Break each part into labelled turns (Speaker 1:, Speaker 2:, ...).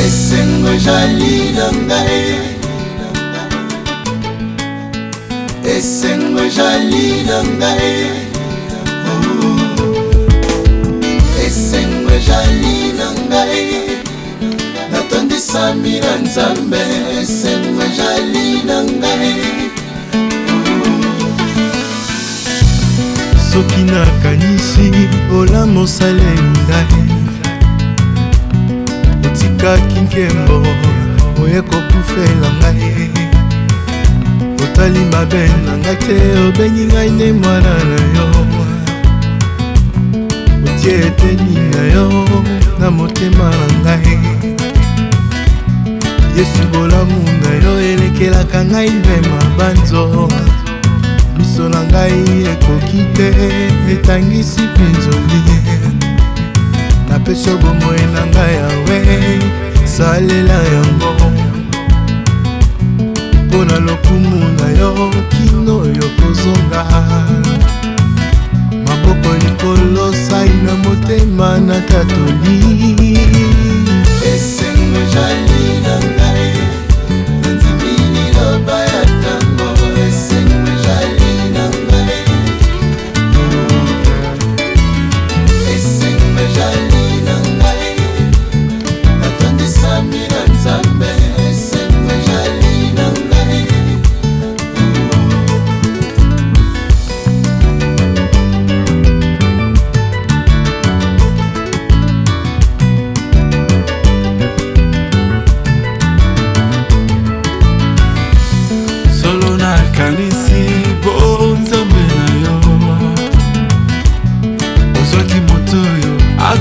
Speaker 1: esengo ezali na ngai e. esengo ezali na ngai e. esengo ezali na ngai e. natondisami na nzambe esengo ezali na ngai
Speaker 2: soki nakanisi olamosala ngai otikaki nkembo oye kokufela ngai otali mabe na ngai te obengi ngai nde mwana na yo otie eteni na yo na motema na ngai yesu bolamu na yo elekelaka ngai mbema banzoo miso na ngai ekoki te etangisi mpe nzoli napesi obomoi na ngai yawe salela yango mpo na lokumu na yo kino yokozonga maboko likolo sai na motema na katoli
Speaker 1: esengo jai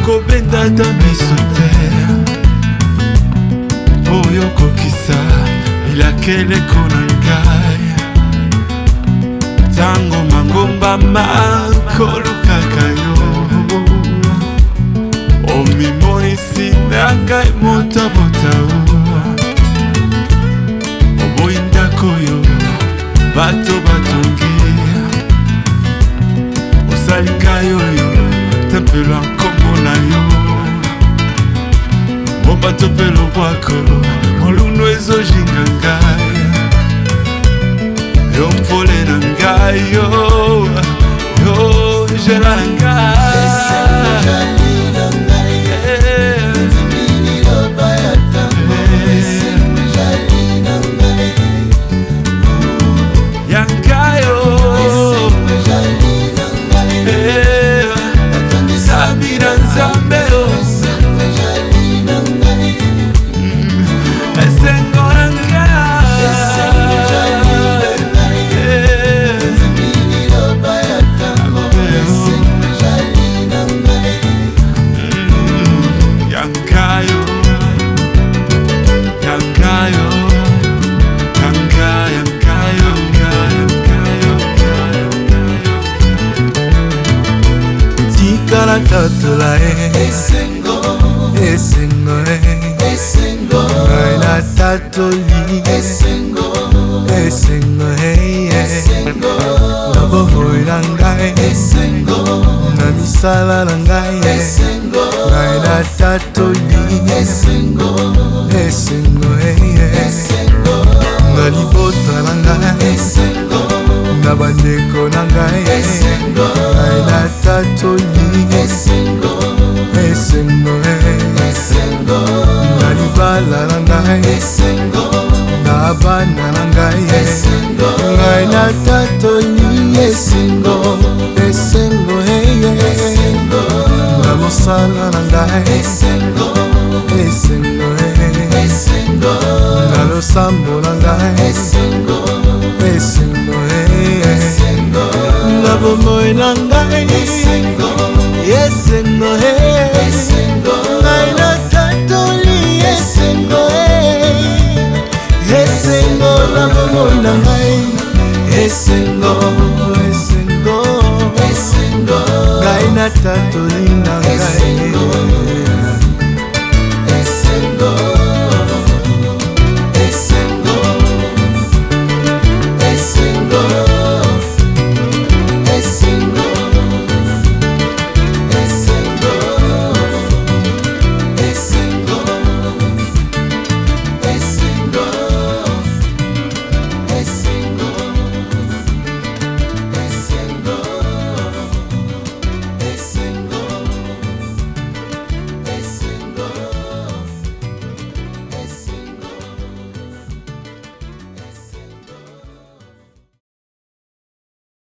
Speaker 3: kobenda ata miso te mpo oyo okokisa bilakeleko na ngai ntango mangomba makolukaka yo omimonisi na ngai motabotao oboyi ndako yo bato batongi osali ngai oyo tempelo anko moto mpe lobwako molundu ezojinga ngai yo mpole na ngai yo natotola ye eh. esengo
Speaker 2: esengo eh. esengo ngai natatoli esengo esengo eh, esengo na bomoi na ngai esengo na misala na ngai esengo ngai natatoli esengo esengo esengo na libota na ngai bandeko na ngai ngai natatoli eh, eh. esengo na libala na ngai na bana na ngai ngai natatoli esengo eh, esengo na mosala na ngai esengo na losambo na ngai bomoi
Speaker 1: na ngai esengo ngai natatoli esengo esengo na bomoi na ngai esengo esengo eh. ngai natatoli eh. na ngai